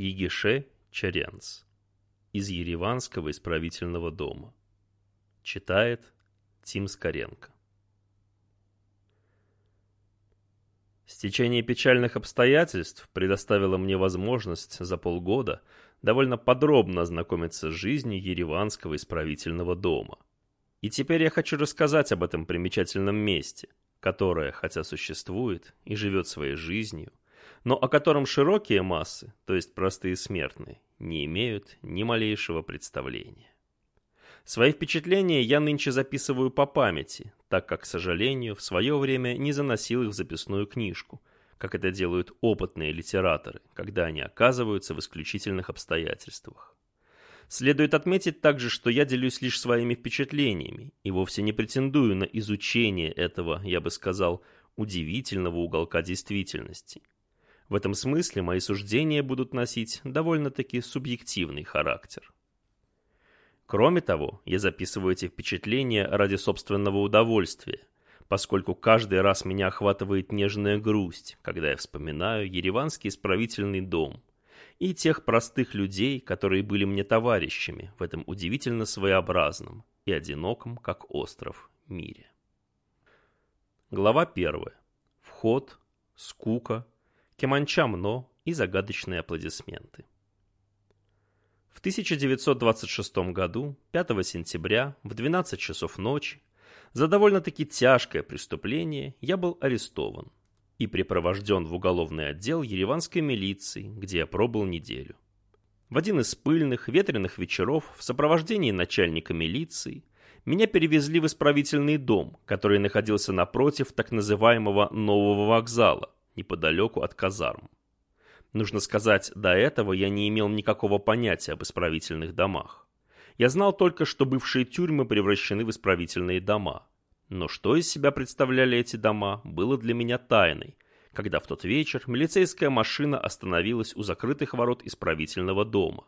Егише Черенц из Ереванского исправительного дома. Читает Тим Скоренко. Стечение печальных обстоятельств предоставило мне возможность за полгода довольно подробно ознакомиться с жизнью Ереванского исправительного дома. И теперь я хочу рассказать об этом примечательном месте, которое, хотя существует и живет своей жизнью, но о котором широкие массы, то есть простые смертные, не имеют ни малейшего представления. Свои впечатления я нынче записываю по памяти, так как, к сожалению, в свое время не заносил их в записную книжку, как это делают опытные литераторы, когда они оказываются в исключительных обстоятельствах. Следует отметить также, что я делюсь лишь своими впечатлениями и вовсе не претендую на изучение этого, я бы сказал, удивительного уголка действительности. В этом смысле мои суждения будут носить довольно-таки субъективный характер. Кроме того, я записываю эти впечатления ради собственного удовольствия, поскольку каждый раз меня охватывает нежная грусть, когда я вспоминаю Ереванский исправительный дом и тех простых людей, которые были мне товарищами в этом удивительно своеобразном и одиноком, как остров, мире. Глава первая. Вход, скука, кеманчамно и загадочные аплодисменты. В 1926 году, 5 сентября, в 12 часов ночи, за довольно-таки тяжкое преступление я был арестован и припровожден в уголовный отдел ереванской милиции, где я пробыл неделю. В один из пыльных, ветреных вечеров в сопровождении начальника милиции меня перевезли в исправительный дом, который находился напротив так называемого нового вокзала, неподалеку от казарм. Нужно сказать, до этого я не имел никакого понятия об исправительных домах. Я знал только, что бывшие тюрьмы превращены в исправительные дома. Но что из себя представляли эти дома, было для меня тайной, когда в тот вечер милицейская машина остановилась у закрытых ворот исправительного дома.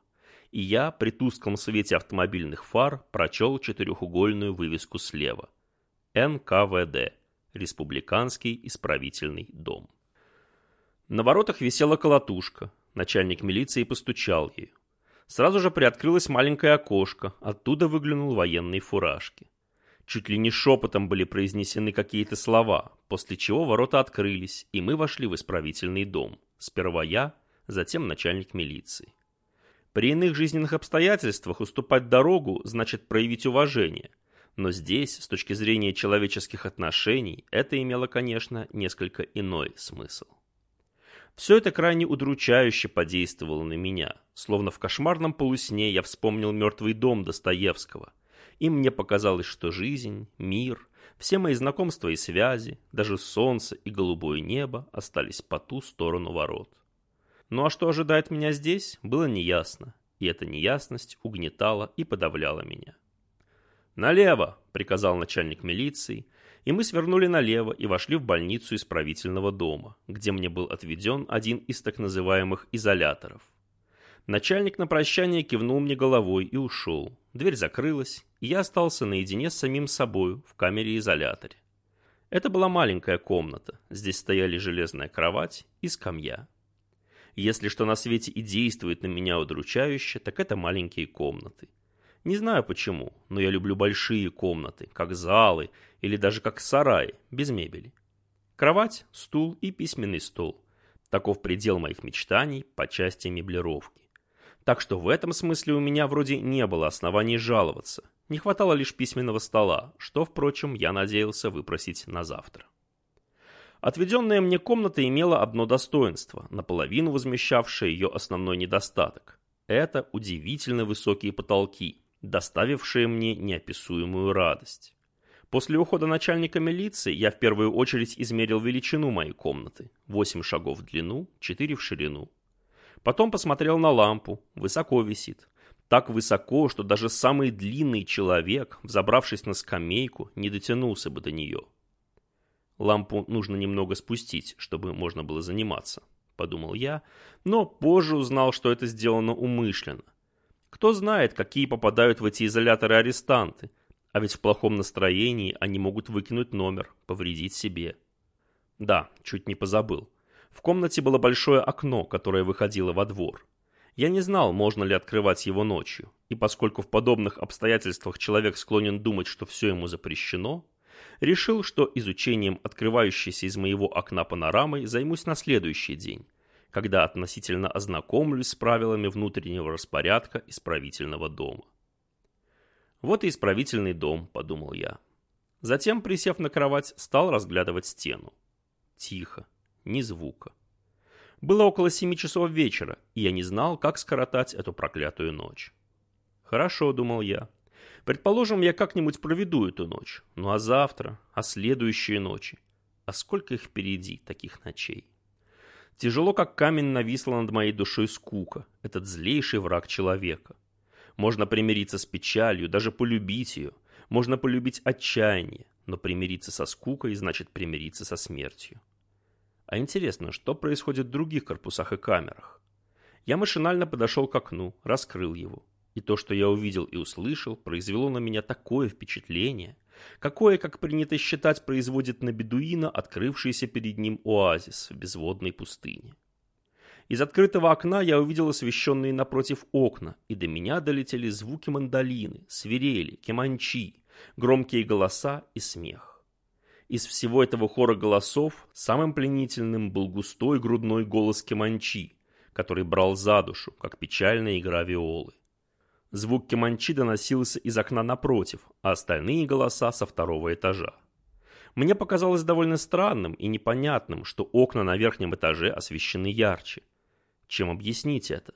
И я при тусклом свете автомобильных фар прочел четырехугольную вывеску слева. НКВД. Республиканский исправительный дом. На воротах висела колотушка. Начальник милиции постучал ею. Сразу же приоткрылось маленькое окошко, оттуда выглянул военный фуражки. Чуть ли не шепотом были произнесены какие-то слова, после чего ворота открылись, и мы вошли в исправительный дом. Сперва я, затем начальник милиции. При иных жизненных обстоятельствах уступать дорогу значит проявить уважение. Но здесь, с точки зрения человеческих отношений, это имело, конечно, несколько иной смысл. Все это крайне удручающе подействовало на меня, словно в кошмарном полусне я вспомнил мертвый дом Достоевского. И мне показалось, что жизнь, мир, все мои знакомства и связи, даже солнце и голубое небо остались по ту сторону ворот. Ну а что ожидает меня здесь, было неясно, и эта неясность угнетала и подавляла меня. «Налево!» — приказал начальник милиции, и мы свернули налево и вошли в больницу исправительного дома, где мне был отведен один из так называемых изоляторов. Начальник на прощание кивнул мне головой и ушел. Дверь закрылась, и я остался наедине с самим собою в камере-изоляторе. Это была маленькая комната, здесь стояли железная кровать и скамья. Если что на свете и действует на меня удручающе, так это маленькие комнаты. Не знаю почему, но я люблю большие комнаты, как залы или даже как сараи, без мебели. Кровать, стул и письменный стол. Таков предел моих мечтаний по части меблировки. Так что в этом смысле у меня вроде не было оснований жаловаться. Не хватало лишь письменного стола, что, впрочем, я надеялся выпросить на завтра. Отведенная мне комната имела одно достоинство, наполовину возмещавшее ее основной недостаток. Это удивительно высокие потолки, доставившие мне неописуемую радость. После ухода начальника милиции я в первую очередь измерил величину моей комнаты. Восемь шагов в длину, четыре в ширину. Потом посмотрел на лампу. Высоко висит. Так высоко, что даже самый длинный человек, взобравшись на скамейку, не дотянулся бы до нее. Лампу нужно немного спустить, чтобы можно было заниматься, подумал я, но позже узнал, что это сделано умышленно. Кто знает, какие попадают в эти изоляторы арестанты. А ведь в плохом настроении они могут выкинуть номер, повредить себе. Да, чуть не позабыл. В комнате было большое окно, которое выходило во двор. Я не знал, можно ли открывать его ночью, и поскольку в подобных обстоятельствах человек склонен думать, что все ему запрещено, решил, что изучением открывающейся из моего окна панорамы займусь на следующий день, когда относительно ознакомлюсь с правилами внутреннего распорядка исправительного дома. Вот и исправительный дом, подумал я. Затем, присев на кровать, стал разглядывать стену. Тихо, ни звука. Было около семи часов вечера, и я не знал, как скоротать эту проклятую ночь. Хорошо, думал я. Предположим, я как-нибудь проведу эту ночь. Ну а завтра, а следующие ночи? А сколько их впереди, таких ночей? Тяжело, как камень, нависла над моей душой скука, этот злейший враг человека. Можно примириться с печалью, даже полюбить ее. Можно полюбить отчаяние, но примириться со скукой значит примириться со смертью. А интересно, что происходит в других корпусах и камерах? Я машинально подошел к окну, раскрыл его. И то, что я увидел и услышал, произвело на меня такое впечатление, какое, как принято считать, производит на бедуина открывшийся перед ним оазис в безводной пустыне. Из открытого окна я увидел освещенные напротив окна, и до меня долетели звуки мандолины, свирели, кеманчи, громкие голоса и смех. Из всего этого хора голосов самым пленительным был густой грудной голос кеманчи, который брал за душу, как печальная игра виолы. Звук кеманчи доносился из окна напротив, а остальные голоса со второго этажа. Мне показалось довольно странным и непонятным, что окна на верхнем этаже освещены ярче. Чем объяснить это?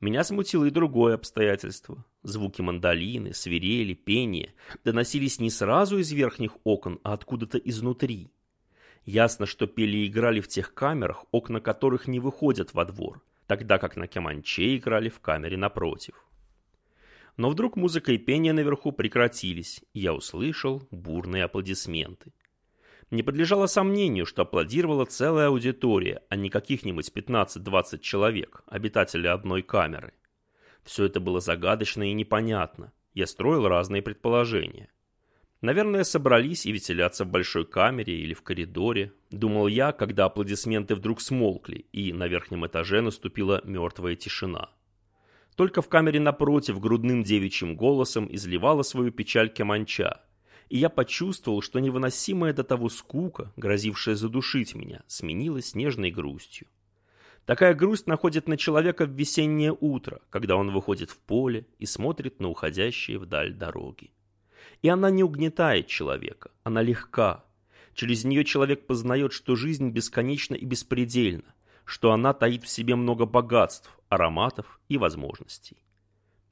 Меня смутило и другое обстоятельство. Звуки мандолины, свирели, пения доносились не сразу из верхних окон, а откуда-то изнутри. Ясно, что пели и играли в тех камерах, окна которых не выходят во двор, тогда как на кеманче играли в камере напротив. Но вдруг музыка и пение наверху прекратились, и я услышал бурные аплодисменты. Не подлежало сомнению, что аплодировала целая аудитория, а не каких-нибудь 15-20 человек, обитатели одной камеры. Все это было загадочно и непонятно. Я строил разные предположения. Наверное, собрались и веселятся в большой камере или в коридоре. Думал я, когда аплодисменты вдруг смолкли, и на верхнем этаже наступила мертвая тишина. Только в камере напротив грудным девичьим голосом изливала свою печаль Кеманча, и я почувствовал, что невыносимая до того скука, грозившая задушить меня, сменилась нежной грустью. Такая грусть находит на человека в весеннее утро, когда он выходит в поле и смотрит на уходящие вдаль дороги. И она не угнетает человека, она легка. Через нее человек познает, что жизнь бесконечна и беспредельна, что она таит в себе много богатств, ароматов и возможностей.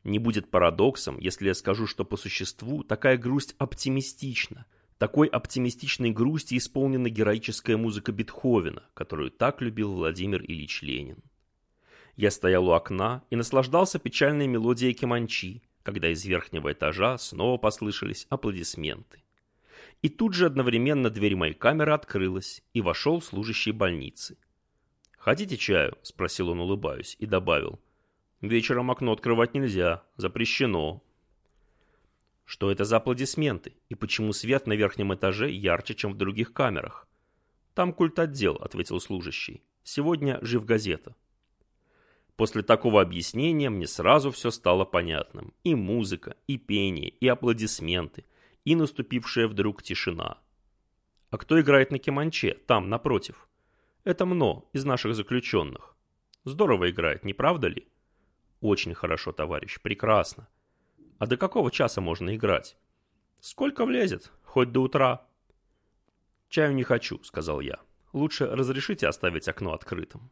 Не будет парадоксом, если я скажу, что по существу такая грусть оптимистична. Такой оптимистичной грусти исполнена героическая музыка Бетховена, которую так любил Владимир Ильич Ленин. Я стоял у окна и наслаждался печальной мелодией кеманчи, когда из верхнего этажа снова послышались аплодисменты. И тут же одновременно дверь моей камеры открылась, и вошел служащий больницы. «Хотите чаю?» – спросил он, улыбаясь, и добавил. Вечером окно открывать нельзя, запрещено. Что это за аплодисменты? И почему свет на верхнем этаже ярче, чем в других камерах? Там культ отдел, ответил служащий. Сегодня жив газета. После такого объяснения мне сразу все стало понятным. И музыка, и пение, и аплодисменты, и наступившая вдруг тишина. А кто играет на кеманче, там, напротив? Это Мно, из наших заключенных. Здорово играет, не правда ли? Очень хорошо, товарищ, прекрасно. А до какого часа можно играть? Сколько влезет, хоть до утра. Чаю не хочу, сказал я. Лучше разрешите оставить окно открытым.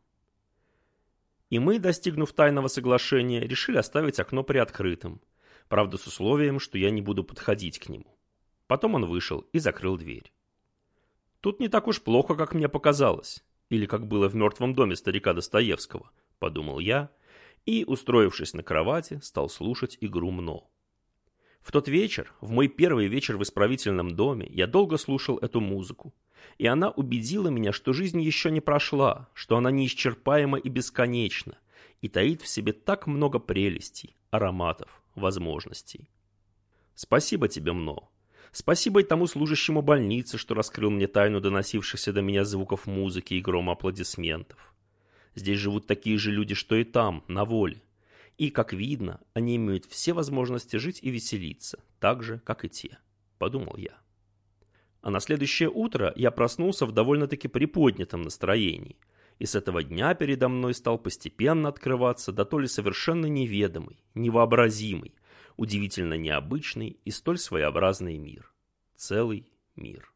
И мы, достигнув тайного соглашения, решили оставить окно приоткрытым. Правда, с условием, что я не буду подходить к нему. Потом он вышел и закрыл дверь. Тут не так уж плохо, как мне показалось. Или как было в мертвом доме старика Достоевского, подумал я, — и, устроившись на кровати, стал слушать игру МНО. В тот вечер, в мой первый вечер в исправительном доме, я долго слушал эту музыку. И она убедила меня, что жизнь еще не прошла, что она неисчерпаема и бесконечна, и таит в себе так много прелестей, ароматов, возможностей. Спасибо тебе, МНО. Спасибо и тому служащему больницы, что раскрыл мне тайну доносившихся до меня звуков музыки и грома аплодисментов. Здесь живут такие же люди, что и там, на воле. И, как видно, они имеют все возможности жить и веселиться, так же, как и те, подумал я. А на следующее утро я проснулся в довольно-таки приподнятом настроении, и с этого дня передо мной стал постепенно открываться да то ли совершенно неведомый, невообразимый, удивительно необычный и столь своеобразный мир. Целый мир.